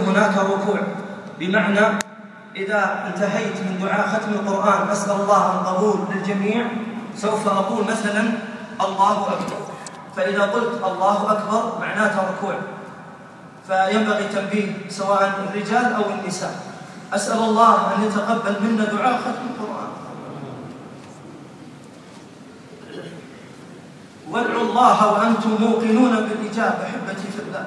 هناك ركوع. بمعنى إذا انتهيت من دعاء ختم القرآن أسأل الله القبول للجميع سوف أقول مثلا الله أكبر. فإذا قلت الله أكبر معناته ركوع. فينبغي تنبيه سواء الرجال أو النساء. أسأل الله أن يتقبل منا دعاء ختم القرآن. وادعوا الله وأنتم موقنون بالإجابة أحبتي في الله.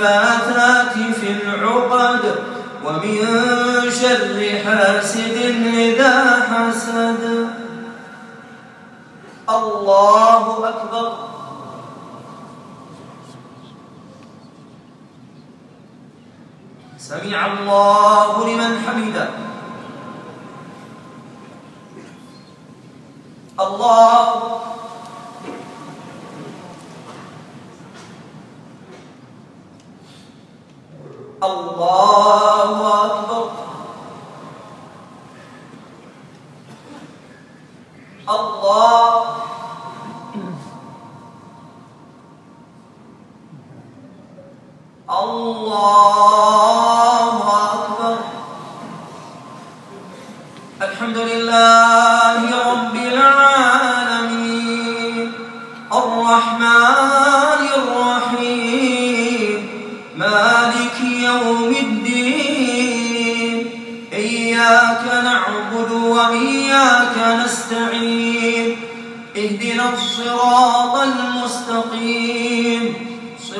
النفاثات في العقد ومن شر حاسد إذا حسد. الله أكبر. سمع الله لمن حمده. الله الله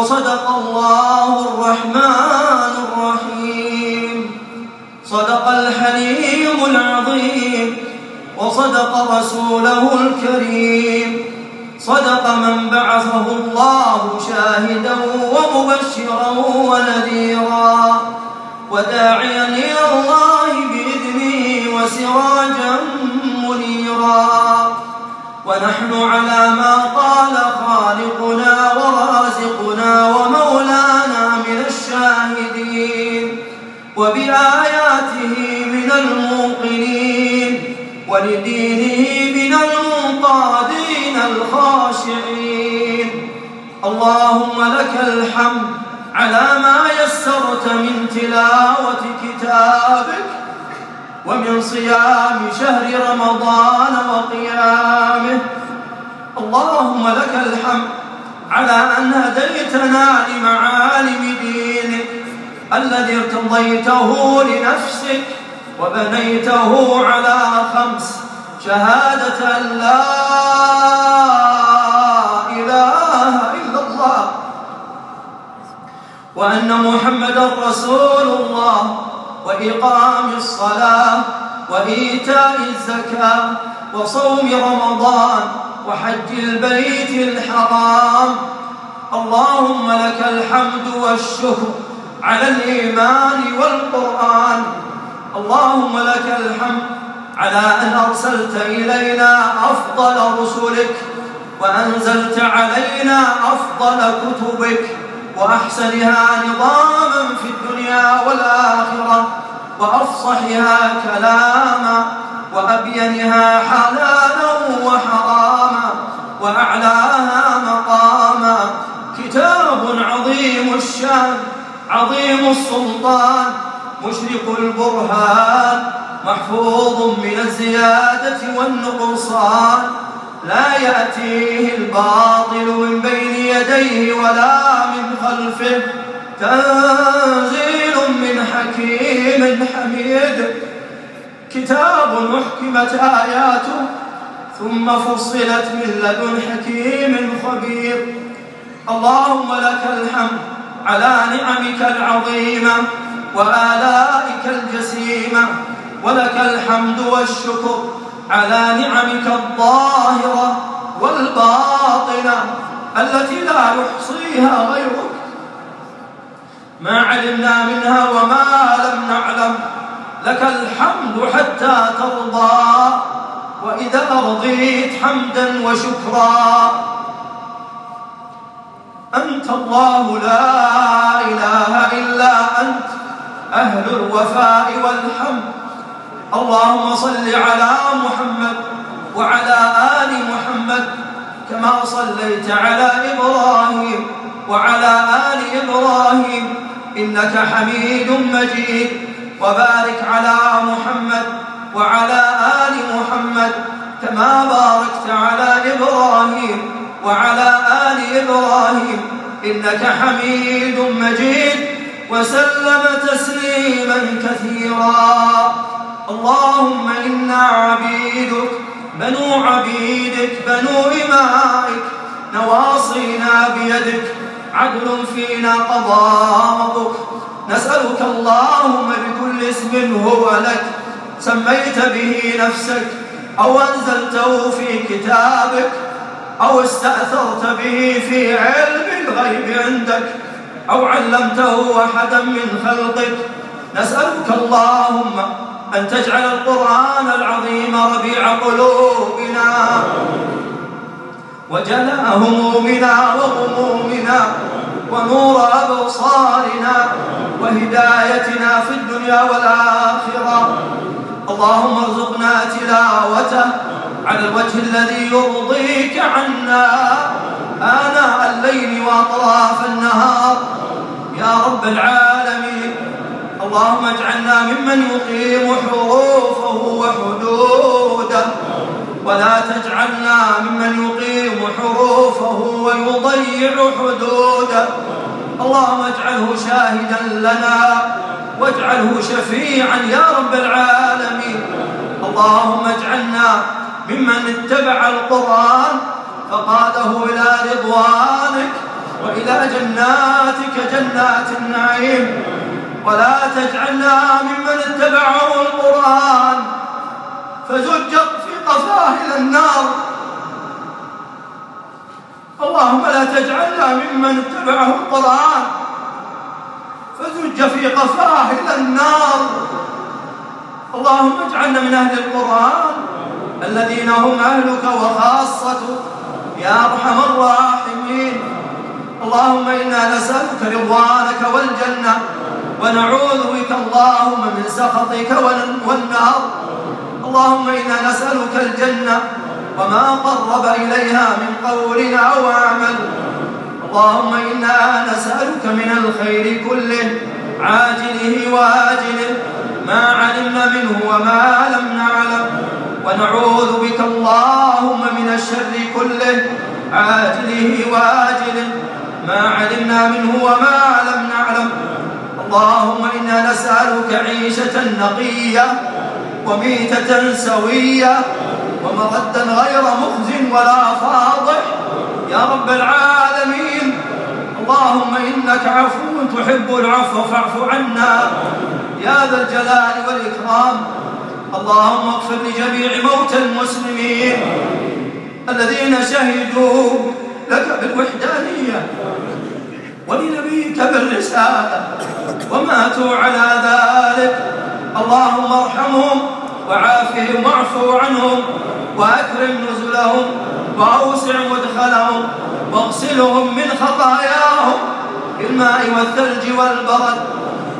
وصدق الله الرحمن الرحيم. صدق الحليم العظيم. وصدق رسوله الكريم. صدق من بعثه الله شاهدا ومبشرا ونذيرا. وداعيا إلى الله بإذنه وسراجا منيرا. ونحن على ما قال خالقنا اللهم لك الحمد على ما يسرت من تلاوة كتابك ومن صيام شهر رمضان وقيامه. اللهم لك الحمد على أن هديتنا لمعالم دينك الذي ارتضيته لنفسك وبنيته على خمس شهادة لا وأن محمدا رسول الله وإقام الصلاة وإيتاء الزكاة وصوم رمضان وحج البيت الحرام. اللهم لك الحمد والشكر على الإيمان والقرآن. اللهم لك الحمد على أن أرسلت إلينا أفضل رسلك وأنزلت علينا أفضل كتبك. وأحسنها نظاما في الدنيا والآخرة وأفصحها كلاما وأبينها حلالا وحراما وأعلاها مقاما. كتاب عظيم الشان عظيم السلطان مشرق البرهان محفوظ من الزيادة والنقصان. لا يأتيه الباطل من بين يديه ولا من خلفه. تنزيل من حكيم حميد. كتاب محكمت آياته ثم فصلت من لدن حكيم خبير. اللهم لك الحمد على نعمك العظيمة وآلائك الجسيمة. ولك الحمد والشكر على نعمك الظاهرة والباطنة التي لا يحصيها غيرك. ما علمنا منها وما لم نعلم لك الحمد حتى ترضى. وإذا رضيت حمدا وشكرا. أنت الله لا إله إلا أنت أهل الوفاء والحمد. اللهم صل على محمد وعلى آل محمد كما صليت على إبراهيم وعلى آل إبراهيم إنك حميد مجيد وبارك على محمد وعلى آل محمد كما باركت على إبراهيم وعلى آل إبراهيم إنك حميد مجيد وسلم تسليما كثيرا اللهم إنا عبيدك بنو عبيدك بنو إمائك نواصينا بيدك عدل فينا قضاءك. نسألك اللهم بكل اسم هو لك سميت به نفسك أو أنزلته في كتابك أو استأثرت به في علم الغيب عندك أو علمته أحدا من خلقك. نسألك اللهم أن تجعل القرآن العظيم ربيع قلوبنا وجلاء همومنا وغمومنا ونور أبصارنا وهدايتنا في الدنيا والآخرة. اللهم ارزقنا تلاوته على الوجه الذي يرضيك عنا. آناء الليل وأطراف النهار. يا رب العالمين اللهم اجعلنا ممن يقيم حروفه وحدوده. ولا تجعلنا ممن يقيم حروفه ويضيع حدوده. اللهم اجعله شاهدا لنا واجعله شفيعا يا رب العالمين. اللهم اجعلنا ممن اتبع القرآن فقاده إلى رضوانك وإلى جناتك جنات النعيم. ولا تجعلنا ممن اتبعوا القرآن فزجت في قفاه إلى النار. اللهم لا تجعلنا ممن اتبعه القرآن فزج في قفاه إلى النار. اللهم اجعلنا من أهل القرآن الذين هم أهلك وخاصتك يا أرحم الراحمين. اللهم إنا نسألك رضوانك والجنة ونعوذ بك اللهم من سخطك والنار اللهم إنا نسألك الجنة وما قرب إليها من قول أو عمل. اللهم إنا نسألك من الخير كله عاجله وآجله ما علمنا منه وما لم نعلم. ونعوذ بك اللهم من الشر كله عاجله وآجله ما علمنا منه وما لم نعلم. اللهم إنا نسألك عيشة نقية وميتة سوية ومردا غير مخز ولا فاضح. يا رب العالمين اللهم إنك عفو تحب العفو فاعف عنا. يا ذا الجلال والإكرام اللهم اغفر لجميع موتى المسلمين الذين شهدوا لك بالوحدانية. ولنبيك بالرسالة وماتوا على ذلك. اللهم ارحمهم وعافهم واعفو عنهم وأكرم نزلهم وأوسع مدخلهم واغسلهم من خطاياهم بالماء والثلج والبرد.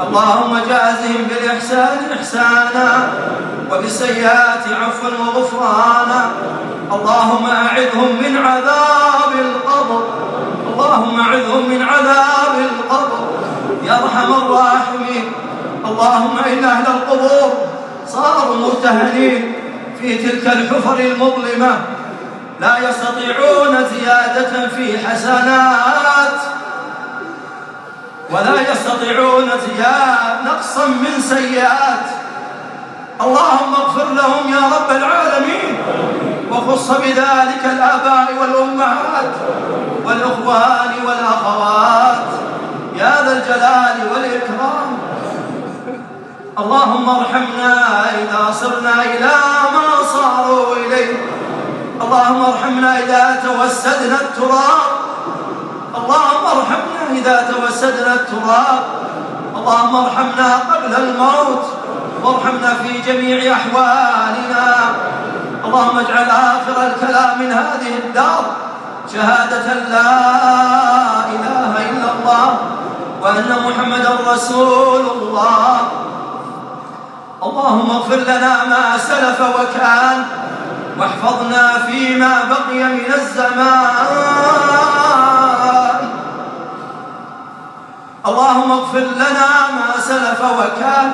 اللهم جازهم بالإحسان إحسانا وبالسيئات عفوا وغفرانا. اللهم أعذهم من عذاب القبر. اللهم أعذهم من عذاب القبر. يا أرحم الراحمين. اللهم إن أهل القبور صاروا مرتهنين في تلك الحفر المظلمة. لا يستطيعون زيادة في حسنات ولا يستطيعون زيادة نقصا من سيئات. اللهم اغفر لهم يا رب العالمين. وخص بذلك الآباء والأمهات والإخوان والأخوات. يا ذا الجلال والإكرام. اللهم ارحمنا إذا صرنا إلى ما صاروا إليه. اللهم ارحمنا إذا توسدنا التراب. اللهم ارحمنا إذا توسدنا التراب. اللهم ارحمنا قبل الموت. وارحمنا في جميع أحوالنا. اللهم اجعل آخر الكلام من هذه الدار شهادة لا إله إلا الله وأن محمدا رسول الله. اللهم اغفر لنا ما سلف وكان واحفظنا فيما بقي من الزمان. اللهم اغفر لنا ما سلف وكان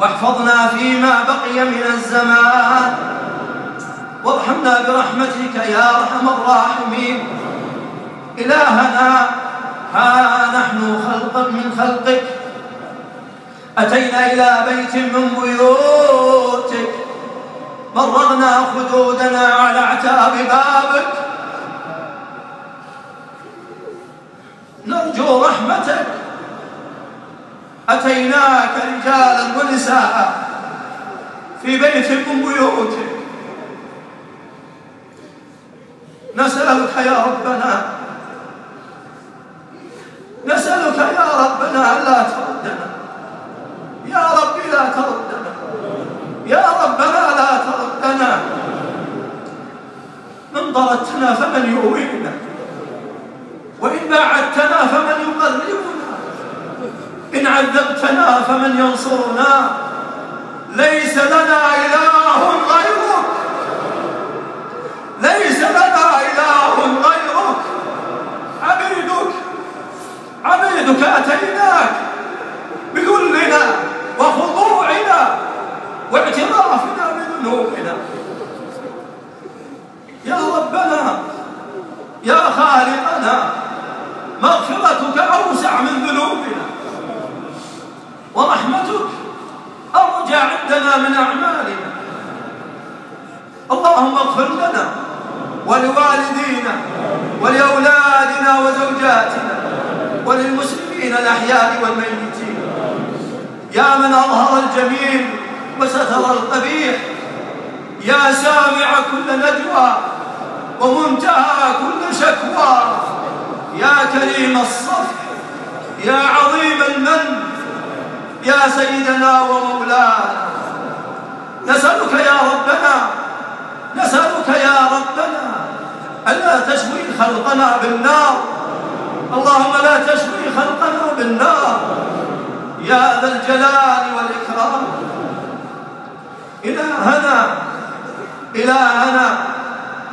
واحفظنا فيما بقي من الزمان. وارحمنا برحمتك يا أرحم الراحمين. إلهنا ها نحن خلق من خلقك. أتينا إلى بيت من بيوتك. مرغنا خدودنا على أعتاب بابك. نرجو رحمتك. أتيناك رجالا ونساء في بيت من بيوتك. نسألك يا ربنا. نسألك يا ربنا ألا تردنا. يا ربي لا تردنا. يا ربنا لا تردنا. من طردتنا فمن يؤوينا وإن باعدتنا فمن يقربنا. إن عذبتنا فمن ينصرنا. ليس لنا إله غيرك ليس لنا إله غيرك عبيدك عبيدك أتيناك بذلنا وخضوعنا واعترافنا بذنوبنا. يا ربنا يا خالقنا مغفرتك أوسع من ذنوبنا. ورحمتك أرجى عندنا من أعمالنا. اللهم اغفر لنا ولوالدينا ولأولادنا وزوجاتنا. وللمسلمين الأحياء والميتين. يا من أظهر الجميل وستر القبيح. يا سامع كل نجوى ومنتهى كل شكوى. يا كريم الصف يا عظيم المن يا سيدنا ومولانا. نسألك يا ربنا نسألك يا ربنا ألا تشوي خلقنا بالنار. اللهم لا تشوي خلقنا بالنار. يا ذا الجلال والإكرام. إلهنا إلهنا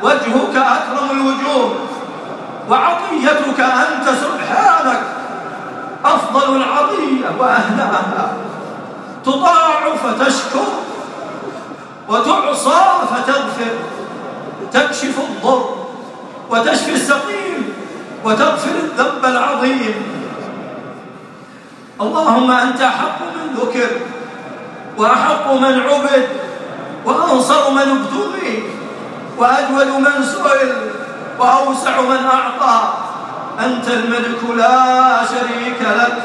وجهك أكرم الوجوه وعطيتك أنت سبحانك أفضل العطية وأهلها تطاع فتشكر وتعصى فتغفر. تكشف الضر وتشفي السقيم. وتغفر الذنب العظيم. اللهم أنت أحق من ذكر وأحق من عبد وأنصر من ابتغي وأجود من سئل وأوسع من أعطى. أنت الملك لا شريك لك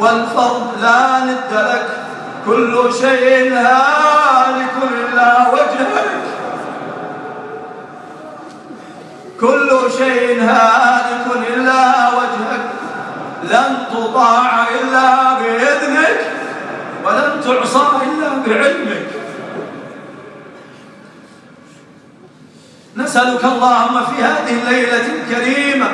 والفرد لا ند لك. كل شيء هالك إلا وجهك. كل شيء هالك إلا وجهك لن تطاع إلا بإذنك ولن تعصى إلا بعلمك. نسألك اللهم في هذه الليلة الكريمة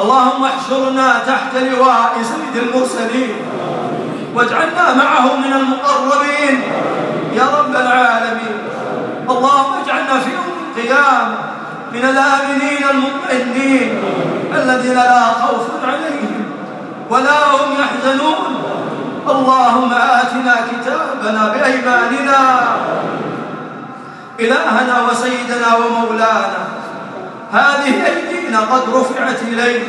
اللهم احشرنا تحت لواء سيد المرسلين واجعلنا معه من المقربين. يا رب العالمين اللهم اجعلنا في يوم القيامة من الآمنين المطمئنين الذين لا خوف عليهم ولا هم يحزنون. اللهم آتنا كتابنا بأيماننا إلهنا وسيدنا ومولانا. هذه أيدينا قد رفعت إليك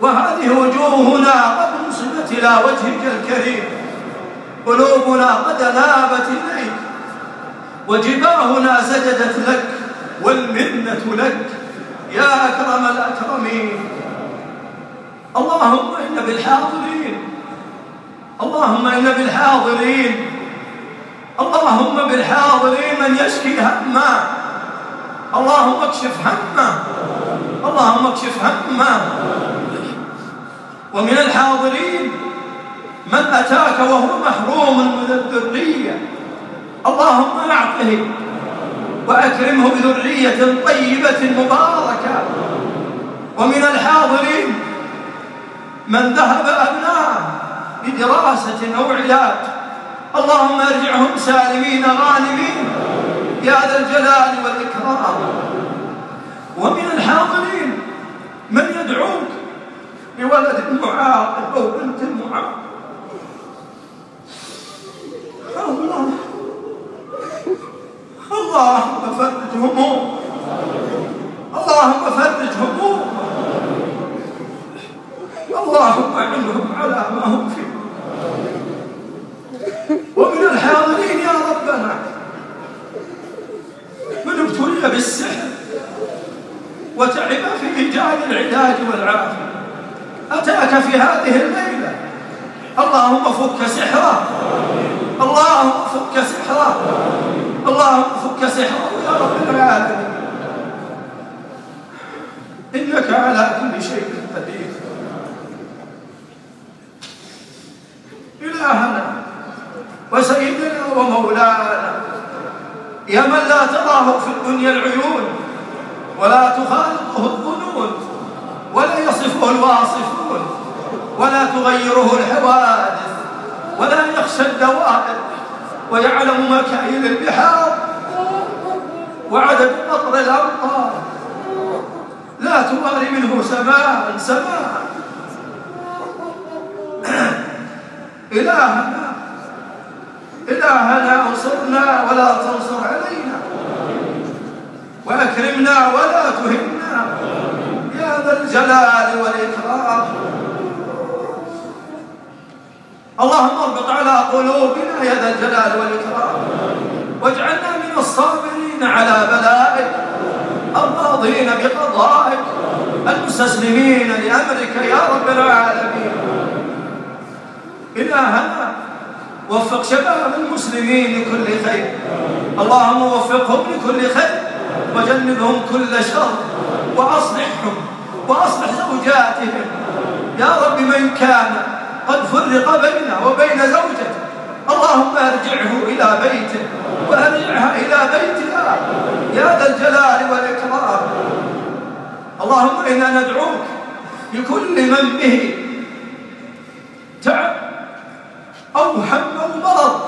وهذه وجوهنا قد نصبت إلى وجهك الكريم. قلوبنا قد نابت إليك وجباهنا سجدت لك. والمنة لك. يا أكرم الأكرمين. اللهم إن بالحاضرين. اللهم إن بالحاضرين. اللهم بالحاضرين من يشكي همه اللهم اكشف همه اللهم اكشف همه ومن الحاضرين من أتاك وهو محروم من الذرية. اللهم أعطه وأكرمه بذرية طيبة مباركة. ومن الحاضرين من ذهب أبناء لدراسة أو علاج. اللهم ارجعهم سالمين غانمين. يا ذا الجلال والإكرام. ومن الحاضرين من يدعوك بولد معاق أو بنت معاق الله. اللهم فرج هموم. اللهم فرج هموم. اللهم اعنهم على ما هم فيه. ومن الحاضرين يا ربنا. من ابتلي بالسحر وتعب في إيجاد العلاج والعافية. أتاك في هذه الليلة. اللهم فك سحره اللهم فك سحره اللهم فك سحره يا رب العالمين إنك على كل شيء قدير. إلهنا وسيدنا ومولانا يا من لا تراه في الدنيا العيون ولا تخالطه الظنون ولا يصفه الواصفون ولا تغيره الحوادث ولا يخشى الدوائر. ويعلم مكاين البحار وعدد قطر الأمطار لا تواري منه سماء سماء. إلهنا إلهنا انصرنا ولا تنصر علينا. وأكرمنا ولا تهنا. يا ذا الجلال والإكرام. اللهم اربط على قلوبنا يا ذا الجلال والإكرام. واجعلنا من الصابرين على بلائك الراضين بقضائك المستسلمين لأمرك يا رب العالمين. إلهنا وفق شباب المسلمين لكل خير. اللهم وفقهم لكل خير وجنبهم كل شر وأصلحهم وأصلح زوجاتهم. يا رب من كان قد فرق بينه وبين زوجته. اللهم ارجعه إلى بيته وأرجعها إلى بيتها. يا ذا الجلال والإكرام. اللهم إنا ندعوك لكل من به تعب أو هم أو مرض.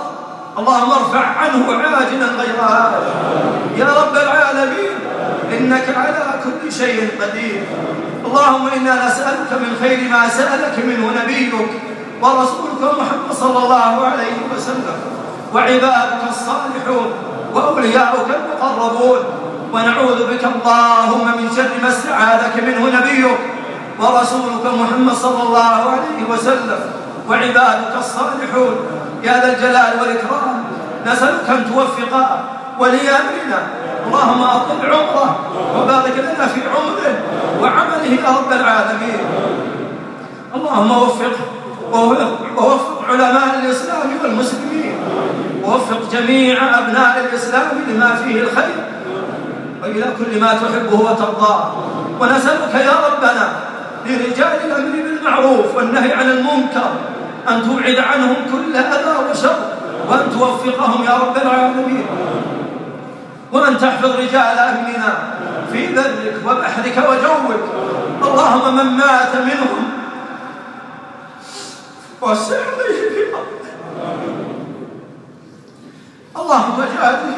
اللهم ارفع عنه عاجلا غير هذا يا رب العالمين إنك على كل شيء قدير. اللهم إنا نسألك من خير ما سألك منه نبيك. ورسولك محمد صلى الله عليه وسلم وعبادك الصالحون وأولياؤك المقربون. ونعوذ بك اللهم من شر ما استعاذك منه نبيك ورسولك محمد صلى الله عليه وسلم وعبادك الصالحون. يا ذا الجلال والإكرام نسألك أن توفق ولأمرنا اللهم أطل عمره وبارك لنا في عمره وعمله يا رب العالمين. اللهم وفقه ووفق علماء الإسلام والمسلمين. ووفق جميع أبناء الإسلام لما فيه الخير. وإلى كل ما تحبه وترضاه. ونسألك يا ربنا لرجال الأمر بالمعروف والنهي عن المنكر أن تبعد عنهم كل أذى وشر وأن توفقهم يا رب العالمين. وأن تحفظ رجال أمننا في برك وبحرك وجوك. اللهم من مات منهم عليه في اللهم جازه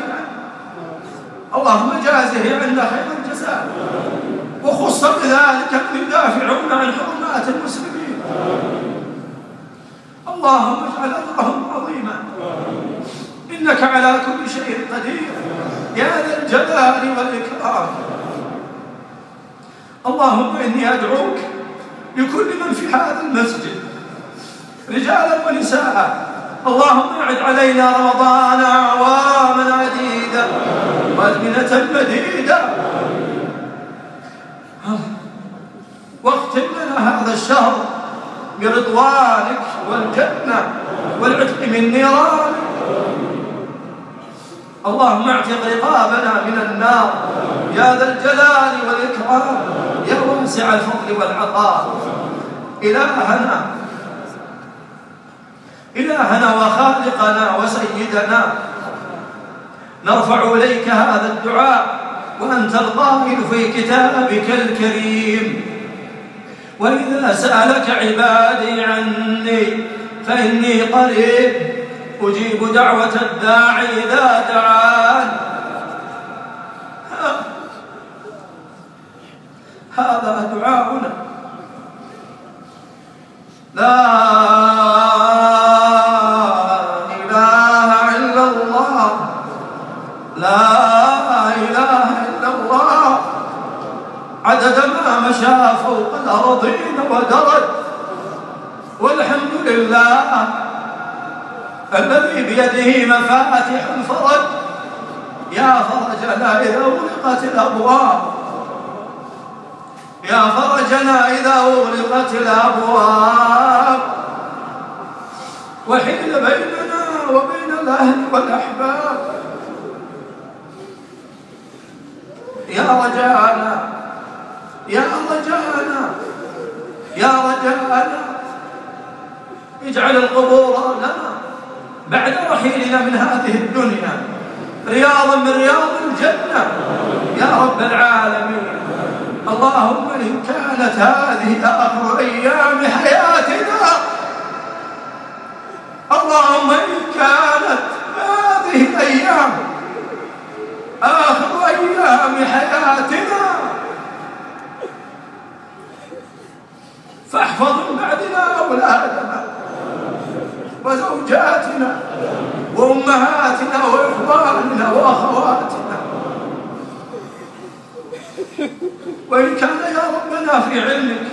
اللهم جازه عنا خير الجزاء. وخص بذلك من يدافعون عن حرمات المسلمين. اللهم اجعل أجرهم عظيما. إنك على كل شيء قدير. يا ذا الجلال والإكرام. اللهم إني أدعوك لكل من في هذا المسجد. رجالا ونساء. اللهم أعد علينا رمضان أعواما عديدة وازمنه مديدة. واختم لنا هذا الشهر برضوانك والجنه والعتق من نيرانك. اللهم اعتق رقابنا من النار. يا ذا الجلال والإكرام يا واسع الفضل والعطاء. إلهنا إلهنا وخالقنا وسيدنا. نرفع إليك هذا الدعاء وأنت القائل في كتابك الكريم. وإذا سألك عبادي عني فإني قريب أجيب دعوة الداعي إذا دعان. هذا دعاؤنا. لا الأرضين ودرج والحمد لله الذي بيده مفاتح الفرج يا فرجنا إذا أغلقت الأبواب. يا فرجنا إذا أغلقت الأبواب. وحيل بيننا وبين الأهل والأحباب. يا رجاءنا يا رجاءنا يا رجاءنا اجعل القبور لنا بعد رحيلنا من هذه الدنيا رياضا من رياض الجنة. يا رب العالمين اللهم إن كانت هذه آخر أيام حياتنا اللهم إن كانت هذه الأيام آخر أيام حياتنا. فاحفظ بعدنا أولادنا وزوجاتنا وأمهاتنا وإخواننا وأخواتنا. وإن كان يا ربنا في علمك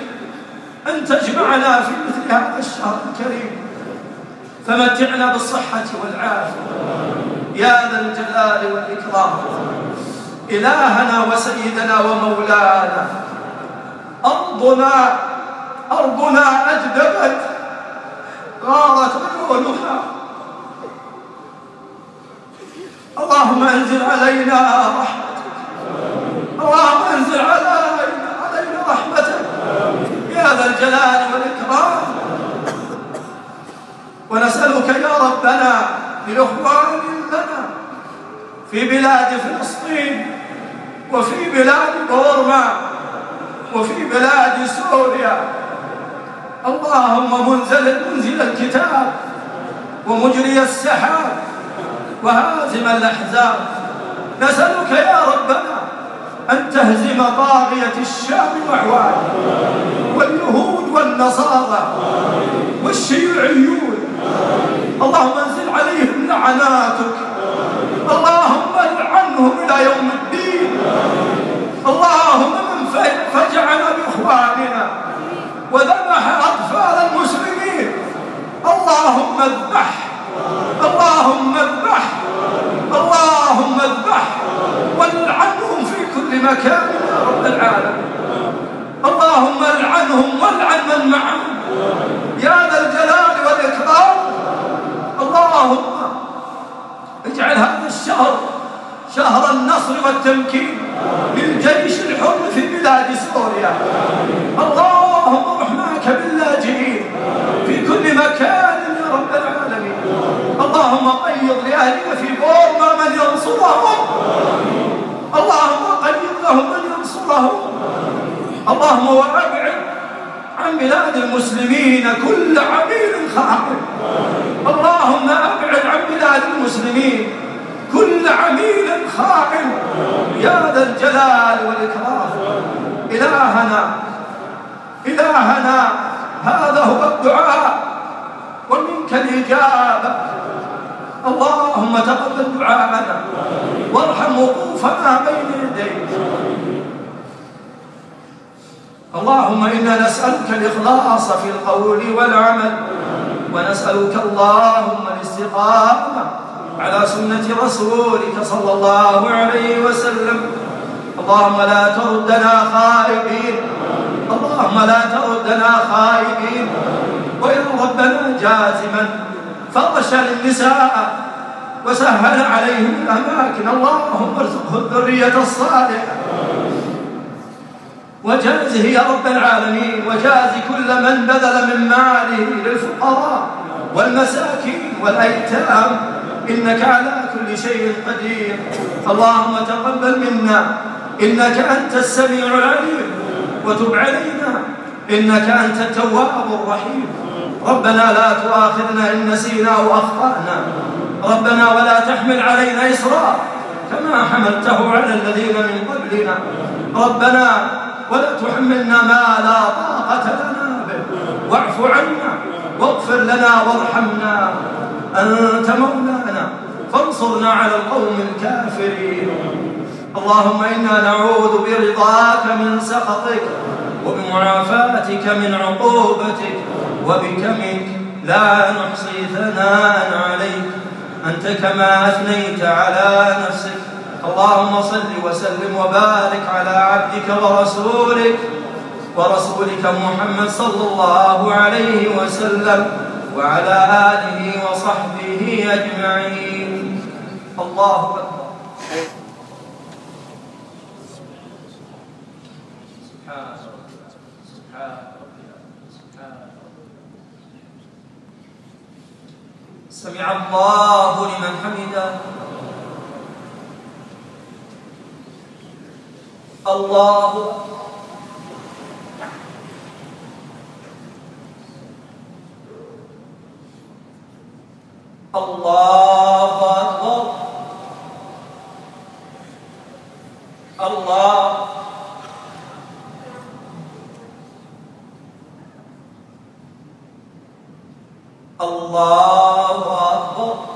أن تجمعنا في مثل هذا الشهر الكريم فمتعنا بالصحة والعافية. يا ذا الجلال والإكرام. إلهنا وسيدنا ومولانا أرضنا أرضنا أجدبت غارت عيونها. اللهم أنزل علينا رحمتك. اللهم أنزل علينا علينا رحمتك. يا ذا الجلال والإكرام. ونسألك يا ربنا لإخوان لنا في بلاد فلسطين وفي بلاد بورما وفي بلاد سوريا اللهم منزل منزل الكتاب ومجري السحاب وهازم الأحزاب. نسألك يا ربنا أن تهزم طاغية الشام وعوانه واليهود والنصارى والشيوعيون. اللهم انزل عليهم لعناتك. اللهم العنهم إلى يوم الدين. اللهم من فجعنا بإخواننا. وذبح أطفال المسلمين اللهم اذبح اللهم اذبح اللهم اذبح مكان يا رب العالمين اللهم العنهم والعن من معهم يا ذا الجلال والإكرام اللهم اجعل هذا الشهر شهر النصر والتمكين للجيش الحر في بلاد سوريا. اللهم رحماك باللاجئين في كل مكان يا رب العالمين. اللهم قيض لأهلنا في بورما من ينصرهم. اللهم قيض لهم من ينصرهم. اللهم وأبعد عن بلاد المسلمين كل عميل خائن. اللهم أبعد عن بلاد المسلمين كل عميل خائن. يا ذا الجلال والإكرام. إلهنا إلهنا هذا هو الدعاء. ومنك الإجابة. اللهم تقبل دعاءنا. وارحم وقوفنا بين يديك. اللهم إنا نسألك الإخلاص في القول والعمل. ونسألك اللهم الاستقامة. على سنة رسولك صلى الله عليه وسلم. اللهم لا تردنا خائبين. اللهم لا تردنا خائبين. وإن ربنا جازما فرش للنساء وسهل عليهم الأماكن. اللهم ارزقه الذرية الصالحة. وجازه يا رب العالمين. وجاز كل من بذل من ماله للفقراء والمساكين والأيتام. إنك على كل شيء قدير. اللهم تقبل منا. إنك أنت السميع العليم. وتب علينا. إنك أنت التواب الرحيم. ربنا لا تؤاخذنا إن نسينا أو أخطأنا. ربنا ولا تحمل علينا إصرا. كما حملته على الذين من قبلنا. ربنا ولا تحملنا ما لا طاقة لنا به. واعف عنا واغفر لنا وارحمنا. أنت مولانا فانصرنا على القوم الكافرين. اللهم إنا نعوذ برضاك من سخطك وبمعافاتك من عقوبتك وبك منك لا نحصي ثناء عليك. أنت كما أثنيت على نفسك. اللهم صل وسلم وبارك على عبدك ورسولك ورسولك محمد صلى الله عليه وسلم. وعلى آله وصحبه أجمعين. الله أكبر. سمع الله لمن حمده. الله الله أكبر. الله. الله أكبر